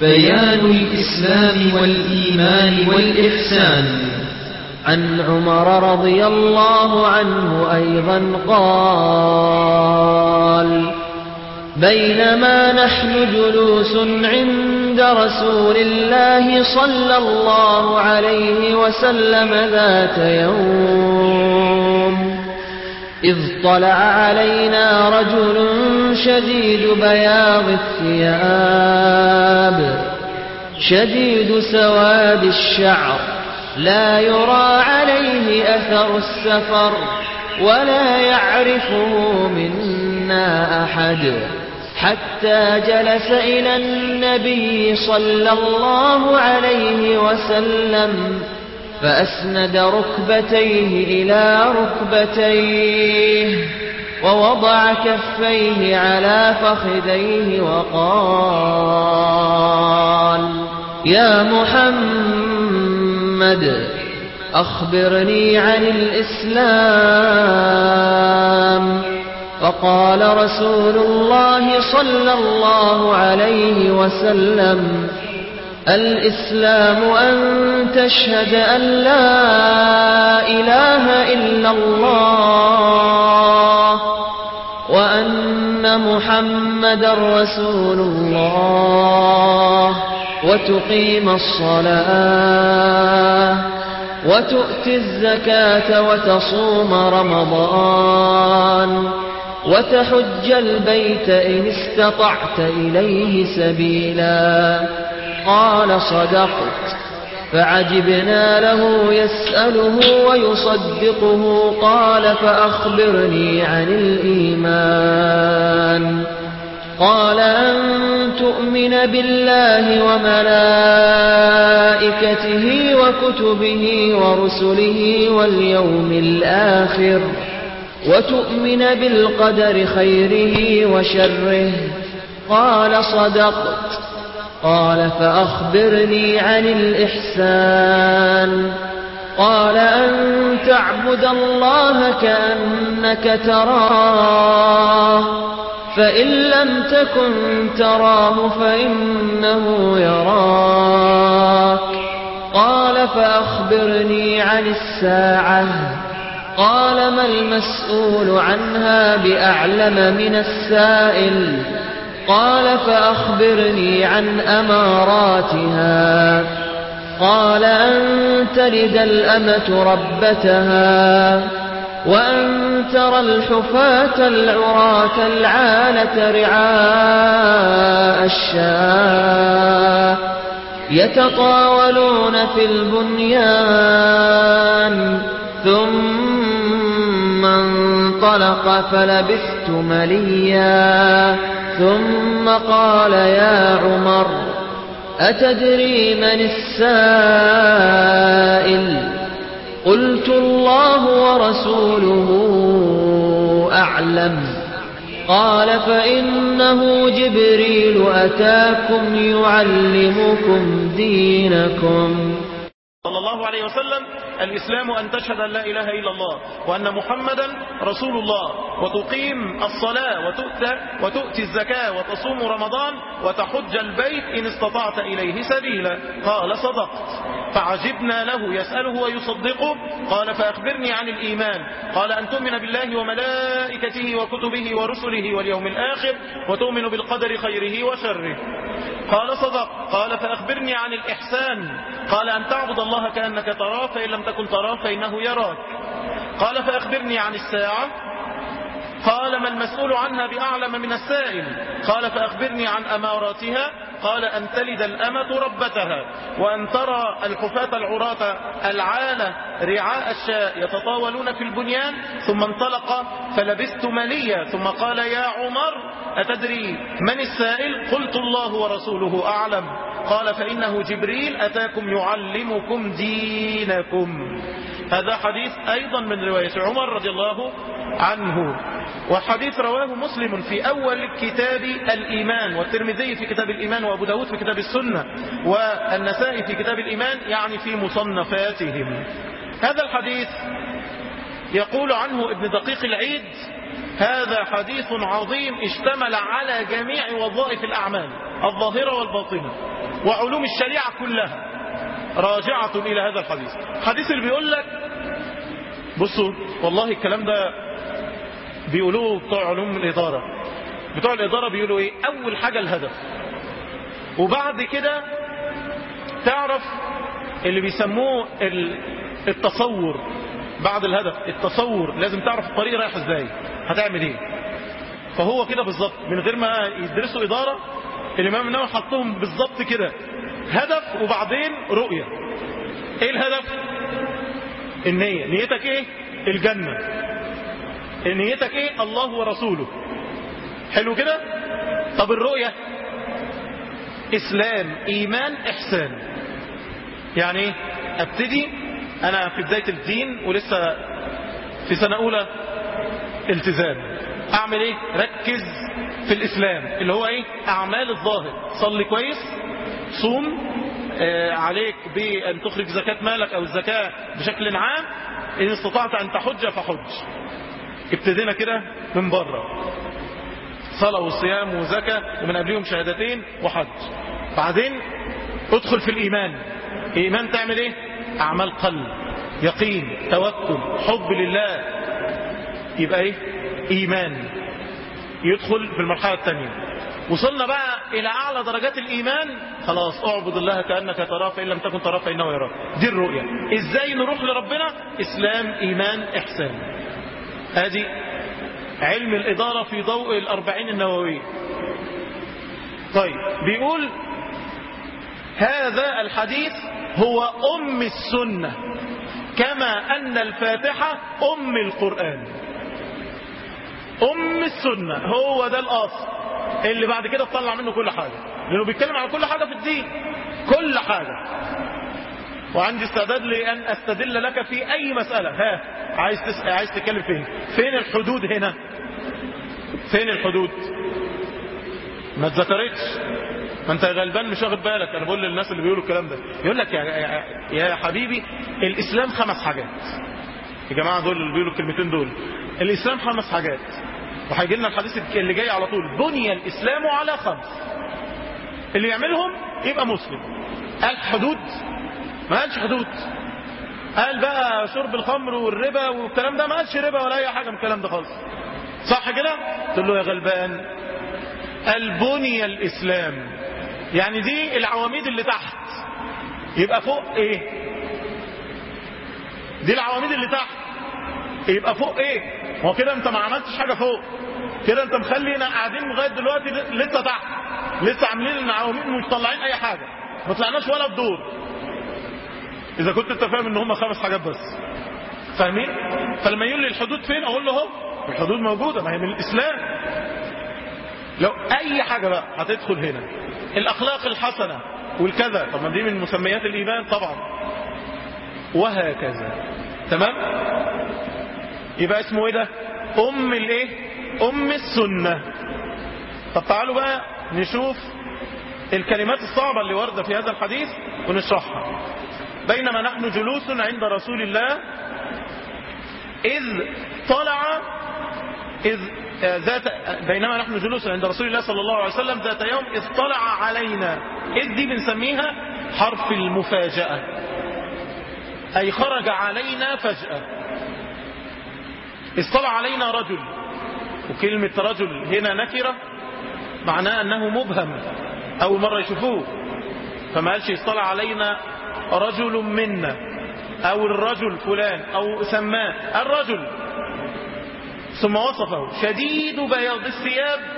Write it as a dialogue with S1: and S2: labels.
S1: بيان الإسلام والإيمان والإحسان.
S2: عن عمر رضي الله عنه أيضا قال بينما نحن جلوس عند رسول الله صلى الله عليه وسلم ذات يوم إذ طلع علينا رجل شديد بياض الثياب شديد سواد الشعر. لا يرى عليه أثر السفر ولا يعرفه منا أحد. حتى جلس إلى النبي صلى الله عليه وسلم. فأسند ركبتيه إلى ركبتيه ووضع كفيه على فخذيه وقال يا محمد أخبرني عن الإسلام. فقال رسول الله صلى الله عليه وسلم الإسلام أن تشهد أن لا إله إلا الله وأن محمد رسول الله وتقيم الصلاة وتؤتي الزكاة وتصوم رمضان وتحج البيت إن استطعت إليه سبيلا قال صدقت. فعجبنا له يسأله ويصدقه. قال فأخبرني عن الإيمان. قال أن تؤمن بالله وملائكته وكتبه ورسله واليوم الآخر. وتؤمن بالقدر خيره وشره. قال صدقت. قال فأخبرني عن الإحسان. قال أن تعبد الله كأنك تراه فإن لم تكن تراه فإنه يراك. قال فأخبرني عن الساعة. قال ما المسؤول عنها بأعلم من السائل؟ قال فأخبرني عن أماراتها. قال أن تلد الأمة ربتها؟ وأن ترى الحفاة العراة العالة رعاء الشاة يتطاولون في البنيان. ثم انطلق فلبثت مليا. ثم قال يا عمر أتدري من السائل؟ قلت الله ورسوله أعلم. قال فإنه جبريل أتاكم يعلمكم دينكم.
S3: عليه وسلم الإسلام أن تشهد أن لا إله إلا الله وأن محمدا رسول الله وتقيم الصلاة وتؤتى, وتؤتي الزكاة وتصوم رمضان وتحج البيت إن استطعت إليه سبيلا. قال صدقت فعجبنا له يسأله ويصدقه. قال فأخبرني عن الإيمان. قال أن تؤمن بالله وملائكته وكتبه ورسله واليوم الآخر وتؤمن بالقدر خيره وشره. قال صدق. قال فأخبرني عن الإحسان. قال أن تعبد الله كأنك تراه فإن لم تكن تراه فإنه يراك. قال فأخبرني عن الساعة. قال ما المسؤول عنها بأعلم من السائل. قال فأخبرني عن أماراتها. قال أن تلد الأمة ربتها وأن ترى الحفاة العراة العالة رعاء الشاء يتطاولون في البنيان ثم انطلق فلبثت مليا ثم قال يا عمر أتدري من السائل؟ قلت الله ورسوله أعلم. قال فإنه جبريل أتاكم يعلمكم دينكم. هذا حديث أيضا من رواية عمر رضي الله عنه. وحديث رواه مسلم في أول كتاب الإيمان والترمذي في كتاب الإيمان وأبو داود في كتاب السنة والنسائي في كتاب الإيمان يعني في مصنفاتهم. هذا الحديث يقول عنه ابن دقيق العيد هذا حديث عظيم اشتمل على جميع وظائف الأعمال الظاهرة والباطنة وعلوم الشريعة كلها. راجعة إلى هذا الحديث. الحديث اللي بيقول لك بصوا والله الكلام ده بيقولوه بتوع علوم الإدارة. بتوع الإدارة بيقولوا إيه؟ أول حاجة الهدف. وبعد كده تعرف اللي بيسموه التصور. بعد الهدف التصور. لازم تعرف الطريق رايح إزاي. هتعمل إيه؟ فهو كده بالظبط. من غير ما يدرسوا إدارة الإمام النووي حطهم بالظبط كده. هدف وبعدين رؤية. إيه الهدف؟ النية. نيتك إيه؟ الجنة. نيتك إيه؟ الله ورسوله. حلو كده؟ طب الرؤية؟ إسلام إيمان إحسان. يعني إيه؟ أبتدي أنا في بداية الدين ولسه في سنة أولى التزام. أعمل إيه؟ ركز في الإسلام اللي هو إيه؟ أعمال الظاهر. صلي كويس صوم عليك بأن تخرج زكاة مالك أو الزكاة بشكل عام. إن استطعت أن تحج فحج. ابتدينا كده من بره. صلاة وصيام وزكاة ومن قبلهم شهادتين وحج. بعدين ادخل في الإيمان. إيمان تعمل إيه؟ أعمال قلب يقين توكل حب لله. يبقى إيه؟ إيمان. يدخل في المرحلة الثانية. وصلنا بقى إلى أعلى درجات الإيمان خلاص اعبد الله كأنك تراه فإن لم تكن تراه فإنه يراك. دي الرؤية. إزاي نروح لربنا؟ إسلام إيمان إحسان. هذه علم الإدارة في ضوء الأربعين النووية طيب بيقول هذا الحديث هو أم السنة كما أن الفاتحة أم القرآن. أم السنة هو ده الأصل. اللي بعد كده تطلع منه كل حاجة. لأنه بيتكلم على كل حاجة في الدين. كل حاجة. وعندي استعداد لأن أستدل لك في أي مسألة. ها عايز تس... عايز تتكلم فين؟ فين الحدود هنا؟ فين الحدود؟ ما اتذكرتش ما أنت غلبان مش واخد بالك. أنا بقول للناس اللي بيقولوا الكلام ده. يقول لك يا, يا, حبيبي الإسلام خمس حاجات. يا جماعة دول اللي بيقولوا الكلمتين دول. الإسلام خمس حاجات. وهيجي لنا الحديث اللي جاي على طول. بني الإسلام على خمس. اللي يعملهم يبقى مسلم. قال حدود. ما قالش حدود. قال بقى شرب الخمر والربا والكلام ده ما قالش ربا ولا أي حاجة من الكلام ده خالص. صح كده؟ قلت له يا غلبان. قال بني الإسلام. يعني دي العواميد اللي تحت. يبقى فوق إيه؟ دي العواميد اللي تحت. يبقى فوق إيه؟ هو كده انت ما عملتش حاجة فوق. كده انت مخلينا قاعدين لغاية دلوقتي لسه تحت. لسه عاملين العواميد مش طالعين أي حاجة. ما طلعناش ولا بدور. إذا كنت أنت فاهم إن هم خمس حاجات بس. فاهمين؟ فلما يقول لي الحدود فين أقول له أهو. الحدود موجودة ما هي من الإسلام. لو أي حاجة بقى هتدخل هنا. الأخلاق الحسنة والكذا. طب ما دي من مسميات الإيمان طبعا. وهكذا. تمام؟ يبقى اسمه إيه ده؟ أم الايه؟ أم السنة. طب تعالوا بقى نشوف الكلمات الصعبة اللي واردة في هذا الحديث ونشرحها. بينما نحن جلوس عند رسول الله إذ طلع إذ ذات بينما نحن جلوس عند رسول الله صلى الله عليه وسلم ذات يوم إذ طلع علينا. إذ دي بنسميها حرف المفاجأة. أي خرج علينا فجأة. إذ طلع علينا رجل وكلمة رجل هنا نكرة معناه أنه مبهم أول مرة يشوفوه. فما قالش اطلع علينا رجل منا أو الرجل فلان أو سماه الرجل. ثم وصفه شديد بياض الثياب